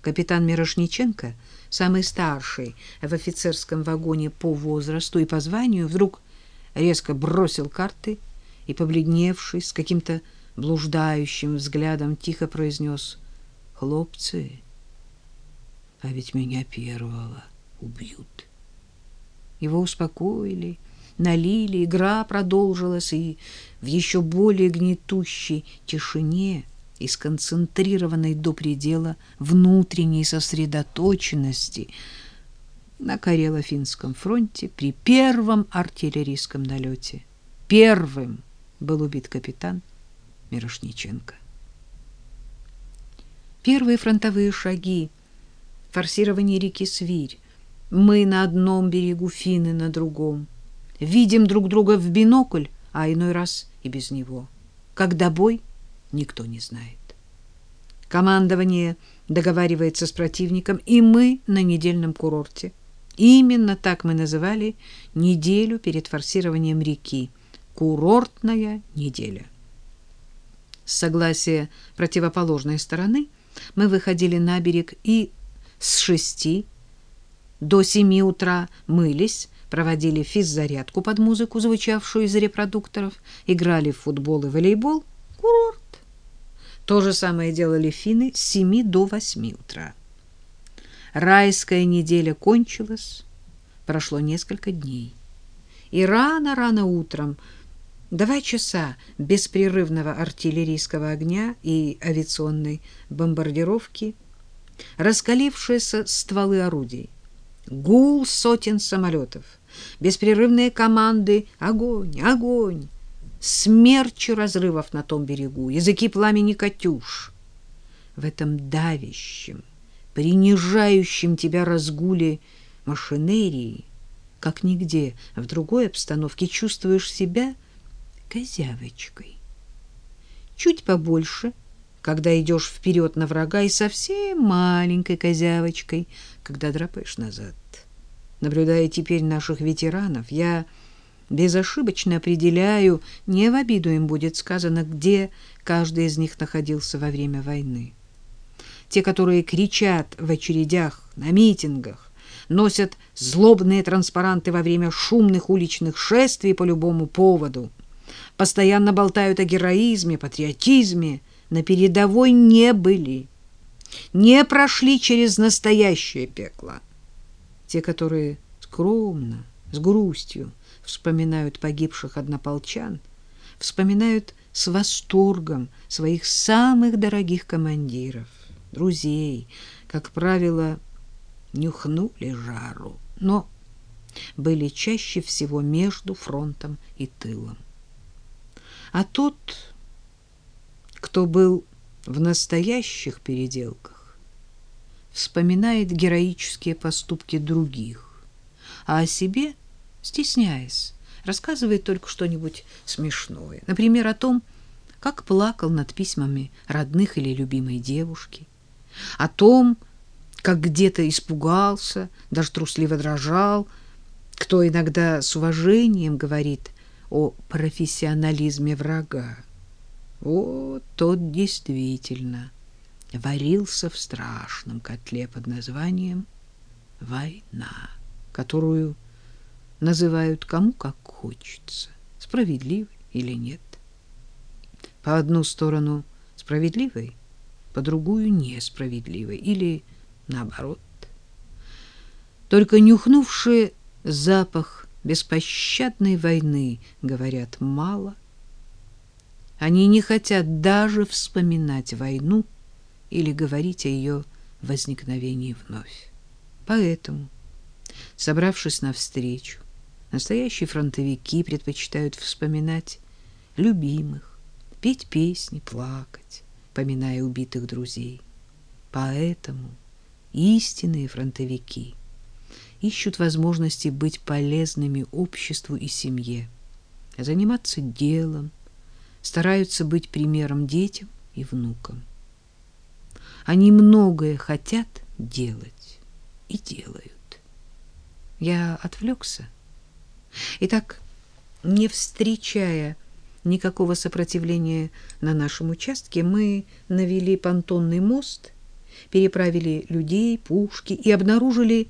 Капитан Мирошниченко, самый старший в офицерском вагоне по возрасту и по званию, вдруг резко бросил карты и, побледневший, с каким-то блуждающим взглядом тихо произнес «Хлопцы, а ведь меня первого убьют». Его успокоили, налили, игра продолжилась, и в еще более гнетущей тишине и сконцентрированной до предела внутренней сосредоточенности на Карело-Финском фронте при первом артиллерийском налете. Первым был убит капитан Мирошниченко. Первые фронтовые шаги, форсирование реки Свирь, мы на одном берегу, финны на другом. Видим друг друга в бинокль, а иной раз и без него. Когда бой, никто не знает. Командование договаривается с противником, и мы на недельном курорте. Именно так мы называли неделю перед форсированием реки. Курортная неделя. С согласия противоположной стороны мы выходили на берег и с шести до семи утра мылись, проводили физзарядку под музыку, звучавшую из репродукторов, играли в футбол и волейбол. То же самое делали финны с семи до восьми утра. Райская неделя кончилась, прошло несколько дней. И рано-рано утром Два часа беспрерывного артиллерийского огня и авиационной бомбардировки, раскалившиеся стволы орудий, гул сотен самолетов, беспрерывные команды «Огонь! Огонь!», смерчи разрывов на том берегу, языки пламени «Катюш». В этом давящем, принижающем тебя разгуле машинерии, как нигде в другой обстановке чувствуешь себя – козявочкой. Чуть побольше, когда идешь вперед на врага, и совсем маленькой козявочкой, когда драпаешь назад. Наблюдая теперь наших ветеранов, я безошибочно определяю, не в обиду им будет сказано, где каждый из них находился во время войны. Те, которые кричат в очередях, на митингах, носят злобные транспаранты во время шумных уличных шествий по любому поводу — постоянно болтают о героизме, патриотизме, на передовой не были, не прошли через настоящее пекло. Те, которые скромно, с грустью вспоминают погибших однополчан, вспоминают с восторгом своих самых дорогих командиров, друзей, как правило, нюхнули жару, но были чаще всего между фронтом и тылом. А тот, кто был в настоящих переделках, вспоминает героические поступки других, а о себе, стесняясь, рассказывает только что-нибудь смешное. Например, о том, как плакал над письмами родных или любимой девушки, о том, как где-то испугался, даже трусливо дрожал, кто иногда с уважением говорит о профессионализме врага. Вот тот действительно варился в страшном котле под названием «Война», которую называют кому как хочется, справедливой или нет. По одну сторону справедливой, по другую несправедливой, или наоборот. Только нюхнувшие запах беспощадной войны говорят мало. Они не хотят даже вспоминать войну или говорить о ее возникновении вновь. Поэтому, собравшись навстречу, настоящие фронтовики предпочитают вспоминать любимых, петь песни, плакать, поминая убитых друзей. Поэтому истинные фронтовики — ищут возможности быть полезными обществу и семье, заниматься делом, стараются быть примером детям и внукам. Они многое хотят делать и делают. Я отвлекся. Итак, не встречая никакого сопротивления на нашем участке, мы навели понтонный мост переправили людей, пушки и обнаружили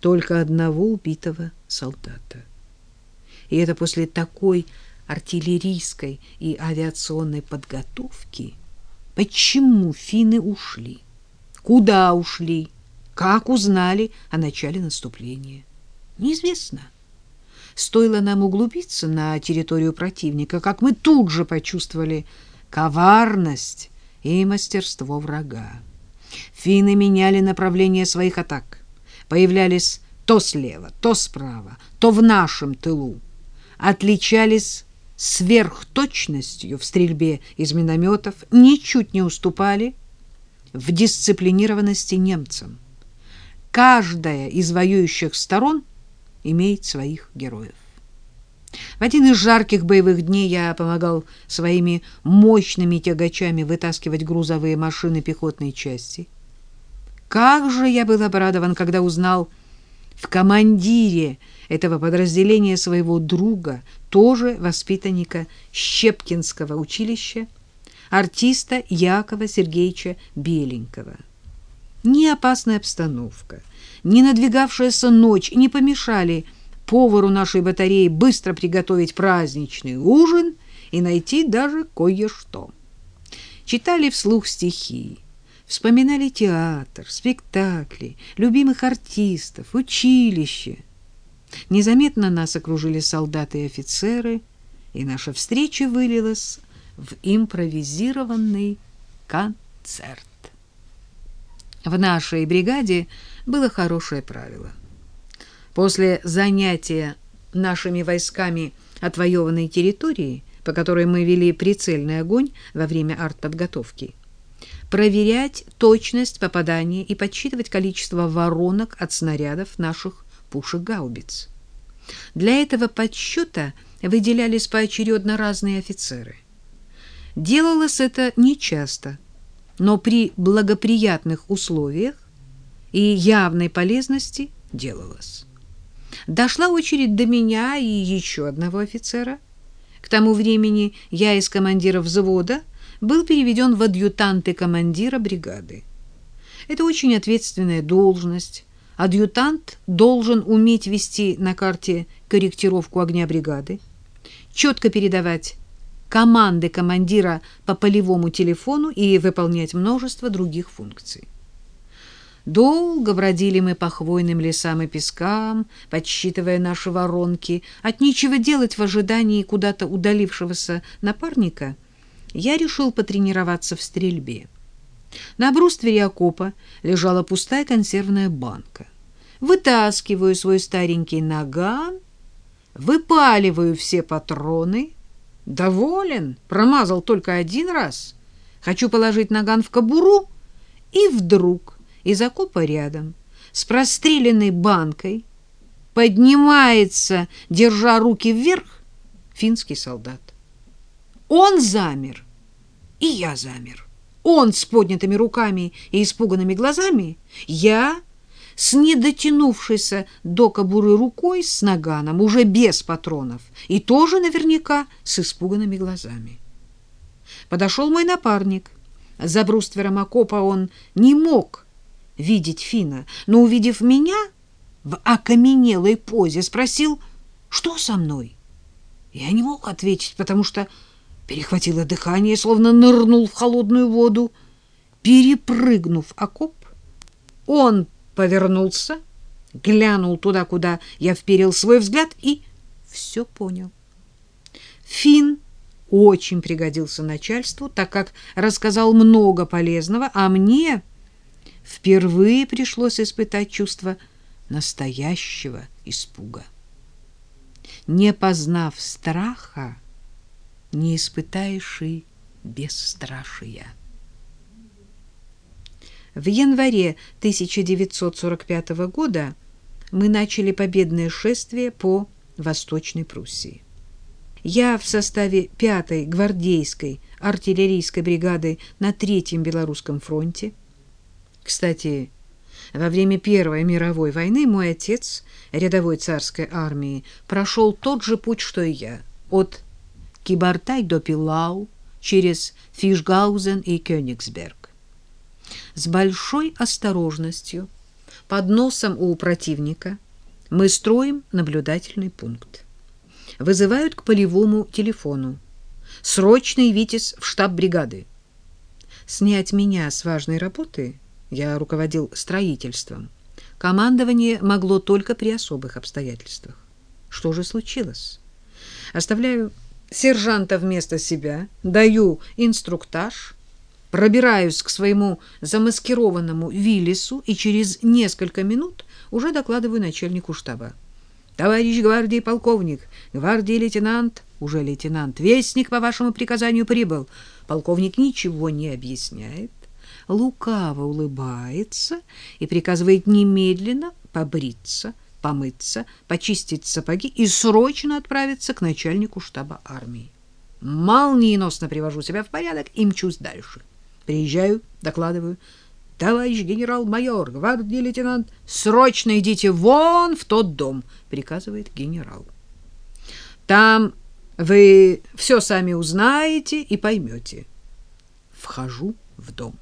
только одного убитого солдата. И это после такой артиллерийской и авиационной подготовки. Почему финны ушли? Куда ушли? Как узнали о начале наступления? Неизвестно. Стоило нам углубиться на территорию противника, как мы тут же почувствовали коварность и мастерство врага. Финны меняли направление своих атак, появлялись то слева, то справа, то в нашем тылу, отличались сверхточностью в стрельбе из минометов, ничуть не уступали в дисциплинированности немцам. Каждая из воюющих сторон имеет своих героев. В один из жарких боевых дней я помогал своими мощными тягачами вытаскивать грузовые машины пехотной части. Как же я был обрадован, когда узнал в командире этого подразделения своего друга, тоже воспитанника Щепкинского училища, артиста Якова Сергеевича Беленького. Ни опасная обстановка, ни надвигавшаяся ночь не помешали повару нашей батареи быстро приготовить праздничный ужин и найти даже кое-что. Читали вслух стихи, вспоминали театр, спектакли, любимых артистов, училище. Незаметно нас окружили солдаты и офицеры, и наша встреча вылилась в импровизированный концерт. В нашей бригаде было хорошее правило. После занятия нашими войсками отвоеванной территории, по которой мы вели прицельный огонь во время артподготовки, проверять точность попадания и подсчитывать количество воронок от снарядов наших пушек-гаубиц. Для этого подсчета выделялись поочередно разные офицеры. Делалось это нечасто, но при благоприятных условиях и явной полезности делалось. Дошла очередь до меня и еще одного офицера. К тому времени я из командира взвода был переведен в адъютанты командира бригады. Это очень ответственная должность. Адъютант должен уметь вести на карте корректировку огня бригады, четко передавать команды командира по полевому телефону и выполнять множество других функций. Долго бродили мы по хвойным лесам и пескам, подсчитывая наши воронки. От нечего делать в ожидании куда-то удалившегося напарника, я решил потренироваться в стрельбе. На бруствере окопа лежала пустая консервная банка. Вытаскиваю свой старенький наган, выпаливаю все патроны — Доволен, промазал только один раз. Хочу положить наган в кобуру, и вдруг из окопа рядом с простреленной банкой поднимается, держа руки вверх, финский солдат. Он замер, и я замер. Он с поднятыми руками и испуганными глазами, я с недотянувшейся до кобуры рукой с наганом, уже без патронов, и тоже наверняка с испуганными глазами. Подошел мой напарник. За бруствером окопа он не мог видеть Фина, но, увидев меня в окаменелой позе, спросил, что со мной. Я не мог ответить, потому что перехватило дыхание, словно нырнул в холодную воду. Перепрыгнув окоп, он повернулся, глянул туда, куда я вперил свой взгляд и все понял. Фин очень пригодился начальству, так как рассказал много полезного, а мне впервые пришлось испытать чувство настоящего испуга. Не познав страха, не испытаешь и бесстрашия. В январе 1945 года мы начали победное шествие по Восточной Пруссии. Я в составе 5-й гвардейской артиллерийской бригады на Третьем Белорусском фронте. Кстати, во время Первой мировой войны мой отец, рядовой царской армии, прошел тот же путь, что и я, от Кибартай до Пилау, через Фишгаузен и Кёнигсберг. С большой осторожностью, под носом у противника, мы строим наблюдательный пункт. Вызывают к полевому телефону. Срочный Витязь в штаб бригады. Снять меня с важной работы, я руководил строительством, командование могло только при особых обстоятельствах. Что же случилось? Оставляю сержанта вместо себя, даю инструктаж, пробираюсь к своему замаскированному Виллису и через несколько минут уже докладываю начальнику штаба. Товарищ гвардии полковник, гвардии лейтенант, уже лейтенант, вестник по вашему приказанию прибыл. Полковник ничего не объясняет, лукаво улыбается и приказывает немедленно побриться, помыться, почистить сапоги и срочно отправиться к начальнику штаба армии. Молниеносно привожу себя в порядок и мчусь дальше. Приезжаю, докладываю. Товарищ генерал-майор, гвардии лейтенант, срочно идите вон в тот дом, приказывает генерал. Там вы все сами узнаете и поймете. Вхожу в дом.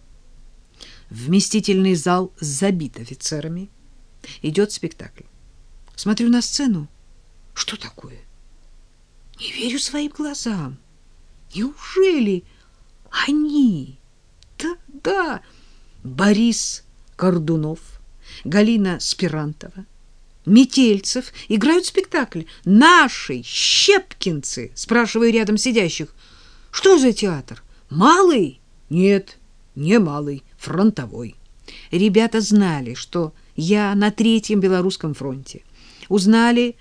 Вместительный зал забит офицерами. Идет спектакль. Смотрю на сцену. Что такое? Не верю своим глазам. Неужели они? Да, да. Борис Кордунов, Галина Спирантова, Метельцев играют спектакль. Наши, щепкинцы, спрашиваю рядом сидящих. Что за театр? Малый? Нет, не малый, фронтовой. Ребята знали, что я на Третьем Белорусском фронте узнали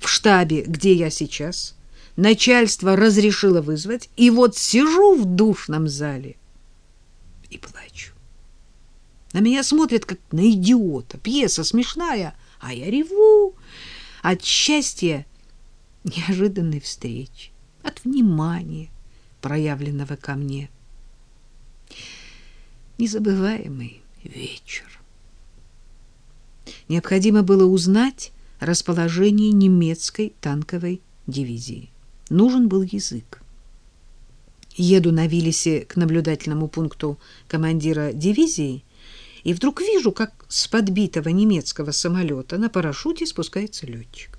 в штабе, где я сейчас. Начальство разрешило вызвать, и вот сижу в душном зале и плачу. На меня смотрят, как на идиота. Пьеса смешная, а я реву от счастья неожиданной встречи, от внимания, проявленного ко мне. Незабываемый вечер. Необходимо было узнать, расположении немецкой танковой дивизии. Нужен был язык. Еду на Виллисе к наблюдательному пункту командира дивизии и вдруг вижу, как с подбитого немецкого самолета на парашюте спускается летчик.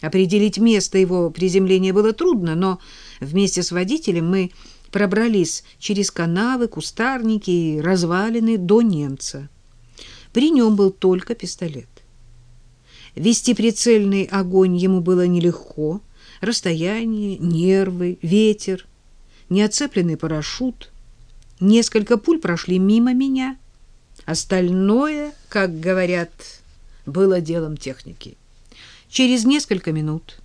Определить место его приземления было трудно, но вместе с водителем мы пробрались через канавы, кустарники и развалины до немца. При нем был только пистолет. Вести прицельный огонь ему было нелегко. Расстояние, нервы, ветер, неоцепленный парашют. Несколько пуль прошли мимо меня. Остальное, как говорят, было делом техники. Через несколько минут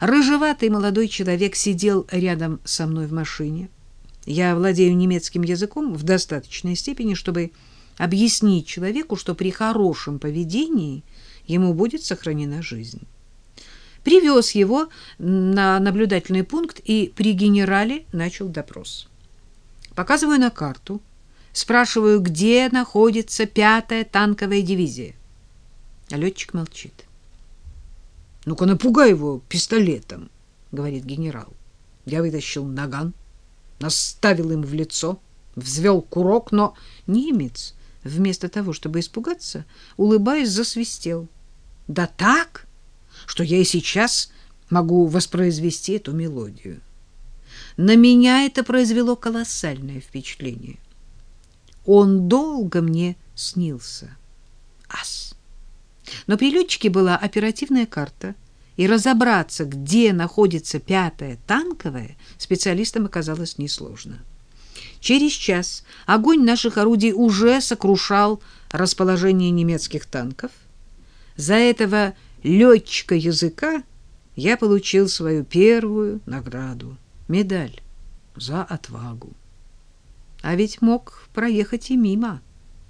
рыжеватый молодой человек сидел рядом со мной в машине. Я владею немецким языком в достаточной степени, чтобы объяснить человеку, что при хорошем поведении – ему будет сохранена жизнь. Привез его на наблюдательный пункт и при генерале начал допрос. Показываю на карту, спрашиваю, где находится пятая танковая дивизия. Летчик молчит. «Ну-ка напугай его пистолетом», — говорит генерал. Я вытащил наган, наставил им в лицо, взвел курок, но немец, вместо того, чтобы испугаться, улыбаясь, засвистел — да так, что я и сейчас могу воспроизвести эту мелодию. На меня это произвело колоссальное впечатление. Он долго мне снился. Ас. Но при летчике была оперативная карта, и разобраться, где находится пятая танковая, специалистам оказалось несложно. Через час огонь наших орудий уже сокрушал расположение немецких танков — за этого летчика языка я получил свою первую награду — медаль за отвагу. А ведь мог проехать и мимо.